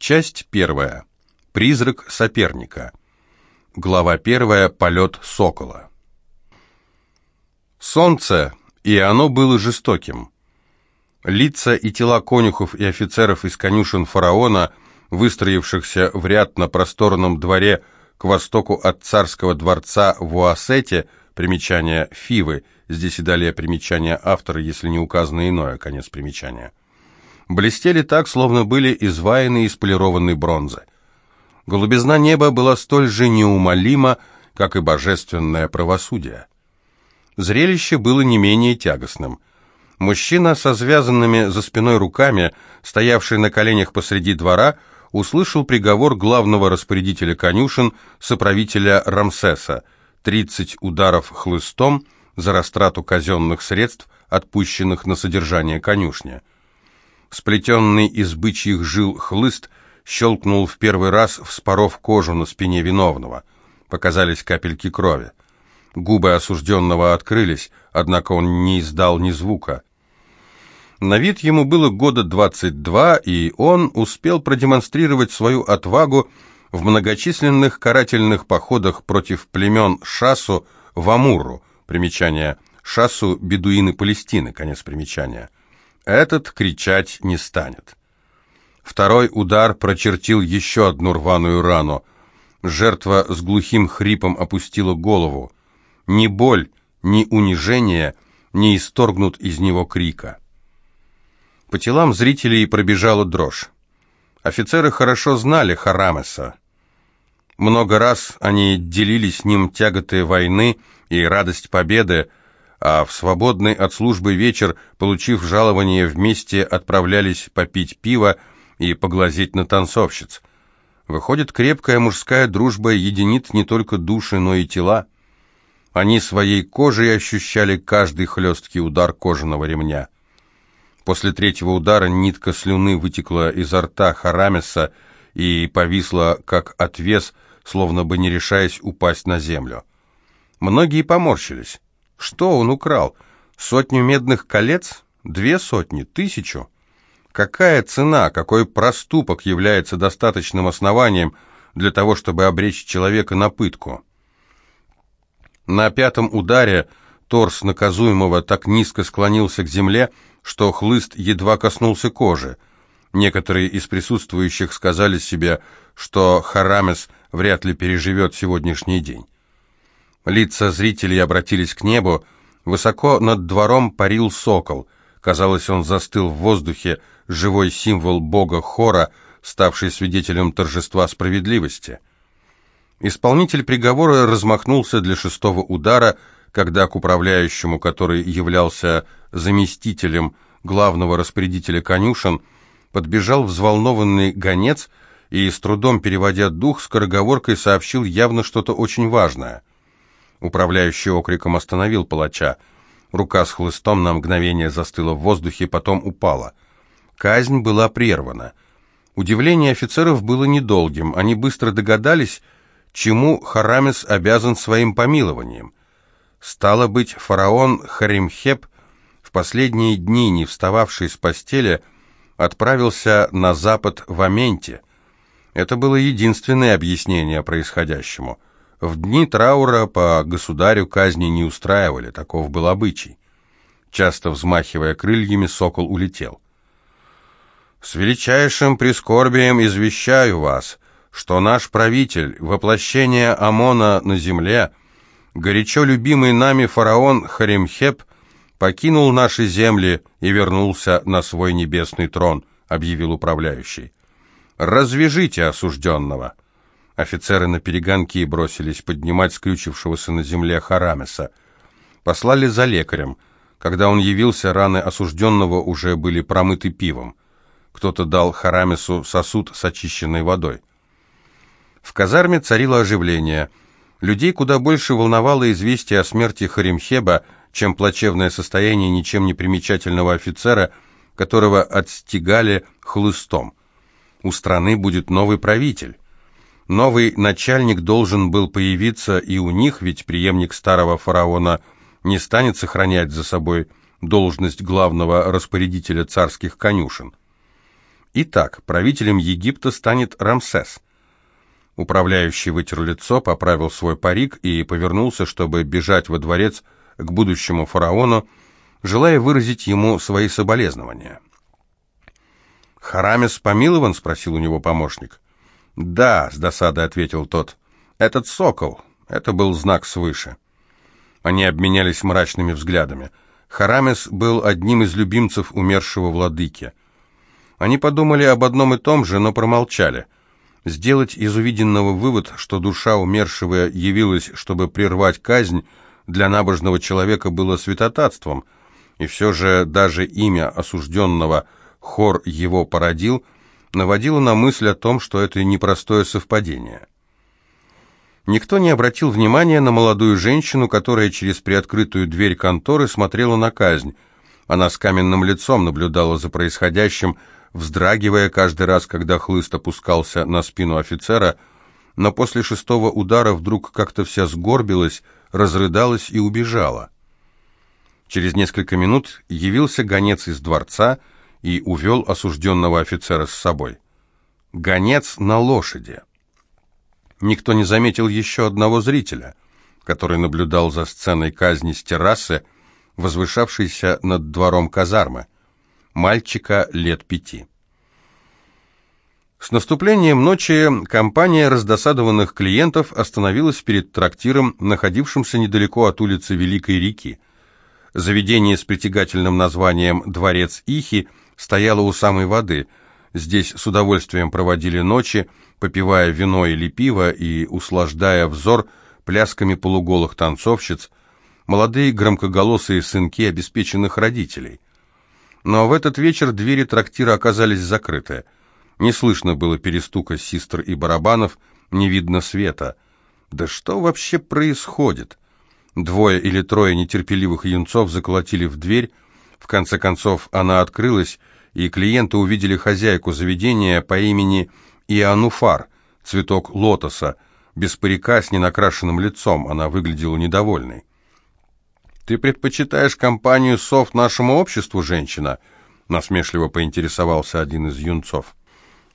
Часть первая. Призрак соперника. Глава первая. Полет сокола. Солнце, и оно было жестоким. Лица и тела конюхов и офицеров из конюшен фараона, выстроившихся в ряд на просторном дворе к востоку от царского дворца в Уасете, примечание Фивы, здесь и далее примечание автора, если не указано иное, конец примечания, блестели так, словно были изваяны из полированной бронзы. Голубизна неба была столь же неумолима, как и божественное правосудие. Зрелище было не менее тягостным. Мужчина со связанными за спиной руками, стоявший на коленях посреди двора, услышал приговор главного распорядителя конюшен, соправителя Рамсеса, 30 ударов хлыстом за растрату казенных средств, отпущенных на содержание конюшни. Сплетенный из бычьих жил хлыст щелкнул в первый раз, вспоров кожу на спине виновного. Показались капельки крови. Губы осужденного открылись, однако он не издал ни звука. На вид ему было года 22, и он успел продемонстрировать свою отвагу в многочисленных карательных походах против племен Шасу в Амуру, примечание Шасу – бедуины Палестины, конец примечания – этот кричать не станет. Второй удар прочертил еще одну рваную рану. Жертва с глухим хрипом опустила голову. Ни боль, ни унижение не исторгнут из него крика. По телам зрителей пробежала дрожь. Офицеры хорошо знали Харамеса. Много раз они делили с ним тяготы войны и радость победы, а в свободный от службы вечер, получив жалование, вместе отправлялись попить пиво и поглазеть на танцовщиц. Выходит, крепкая мужская дружба единит не только души, но и тела. Они своей кожей ощущали каждый хлесткий удар кожаного ремня. После третьего удара нитка слюны вытекла изо рта Харамеса и повисла, как отвес, словно бы не решаясь упасть на землю. Многие поморщились. Что он украл? Сотню медных колец? Две сотни? Тысячу? Какая цена, какой проступок является достаточным основанием для того, чтобы обречь человека на пытку? На пятом ударе торс наказуемого так низко склонился к земле, что хлыст едва коснулся кожи. Некоторые из присутствующих сказали себе, что Харамес вряд ли переживет сегодняшний день. Лица зрителей обратились к небу. Высоко над двором парил сокол. Казалось, он застыл в воздухе, живой символ бога Хора, ставший свидетелем торжества справедливости. Исполнитель приговора размахнулся для шестого удара, когда к управляющему, который являлся заместителем главного распорядителя конюшен, подбежал взволнованный гонец и, с трудом переводя дух, скороговоркой сообщил явно что-то очень важное. Управляющий окриком остановил палача. Рука с хлыстом на мгновение застыла в воздухе, потом упала. Казнь была прервана. Удивление офицеров было недолгим. Они быстро догадались, чему Харамес обязан своим помилованием. Стало быть, фараон Харимхеп, в последние дни не встававший с постели, отправился на запад в Аменте. Это было единственное объяснение происходящему – в дни траура по государю казни не устраивали, таков был обычай. Часто взмахивая крыльями, сокол улетел. «С величайшим прискорбием извещаю вас, что наш правитель, воплощение Амона на земле, горячо любимый нами фараон Харимхеп, покинул наши земли и вернулся на свой небесный трон», объявил управляющий. «Развяжите осужденного». Офицеры на перегонки бросились поднимать скрючившегося на земле Харамеса. Послали за лекарем. Когда он явился, раны осужденного уже были промыты пивом. Кто-то дал Харамесу сосуд с очищенной водой. В казарме царило оживление. Людей куда больше волновало известие о смерти Харимхеба, чем плачевное состояние ничем не примечательного офицера, которого отстегали хлыстом. У страны будет новый правитель. Новый начальник должен был появиться и у них, ведь преемник старого фараона не станет сохранять за собой должность главного распорядителя царских конюшен. Итак, правителем Египта станет Рамсес. Управляющий вытер лицо, поправил свой парик и повернулся, чтобы бежать во дворец к будущему фараону, желая выразить ему свои соболезнования. «Харамес помилован?» — спросил у него помощник. «Да», — с досадой ответил тот. «Этот сокол. Это был знак свыше». Они обменялись мрачными взглядами. Харамес был одним из любимцев умершего владыки. Они подумали об одном и том же, но промолчали. Сделать из увиденного вывод, что душа умершего явилась, чтобы прервать казнь, для набожного человека было святотатством, и все же даже имя осужденного «Хор его породил» наводило на мысль о том, что это непростое совпадение. Никто не обратил внимания на молодую женщину, которая через приоткрытую дверь конторы смотрела на казнь. Она с каменным лицом наблюдала за происходящим, вздрагивая каждый раз, когда хлыст опускался на спину офицера, но после шестого удара вдруг как-то вся сгорбилась, разрыдалась и убежала. Через несколько минут явился гонец из дворца и увел осужденного офицера с собой. Гонец на лошади. Никто не заметил еще одного зрителя, который наблюдал за сценой казни с террасы, возвышавшейся над двором казармы, мальчика лет пяти. С наступлением ночи компания раздосадованных клиентов остановилась перед трактиром, находившимся недалеко от улицы Великой реки. Заведение с притягательным названием «Дворец Ихи» стояло у самой воды. Здесь с удовольствием проводили ночи, попивая вино или пиво и услаждая взор плясками полуголых танцовщиц, молодые громкоголосые сынки обеспеченных родителей. Но в этот вечер двери трактира оказались закрыты. Не слышно было перестука систр и барабанов, не видно света. Да что вообще происходит? Двое или трое нетерпеливых юнцов заколотили в дверь, в конце концов она открылась, и клиенты увидели хозяйку заведения по имени Иануфар, цветок лотоса, без парика с ненакрашенным лицом, она выглядела недовольной. «Ты предпочитаешь компанию сов нашему обществу, женщина?» насмешливо поинтересовался один из юнцов.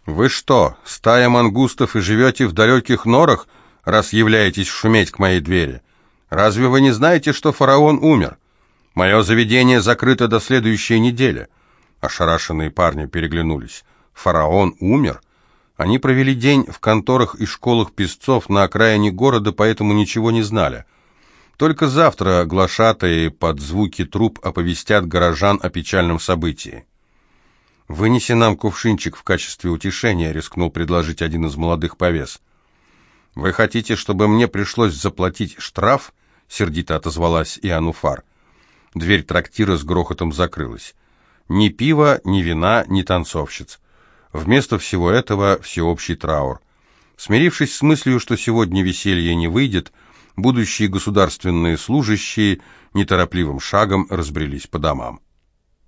«Вы что, стая мангустов и живете в далеких норах, раз являетесь шуметь к моей двери? Разве вы не знаете, что фараон умер? Мое заведение закрыто до следующей недели». Ошарашенные парни переглянулись. «Фараон умер?» Они провели день в конторах и школах песцов на окраине города, поэтому ничего не знали. Только завтра глашатые под звуки труб оповестят горожан о печальном событии. «Вынеси нам кувшинчик в качестве утешения», — рискнул предложить один из молодых повес. «Вы хотите, чтобы мне пришлось заплатить штраф?» — сердито отозвалась Иануфар. Дверь трактира с грохотом закрылась. Ни пива, ни вина, ни танцовщиц. Вместо всего этого всеобщий траур. Смирившись с мыслью, что сегодня веселье не выйдет, будущие государственные служащие неторопливым шагом разбрелись по домам.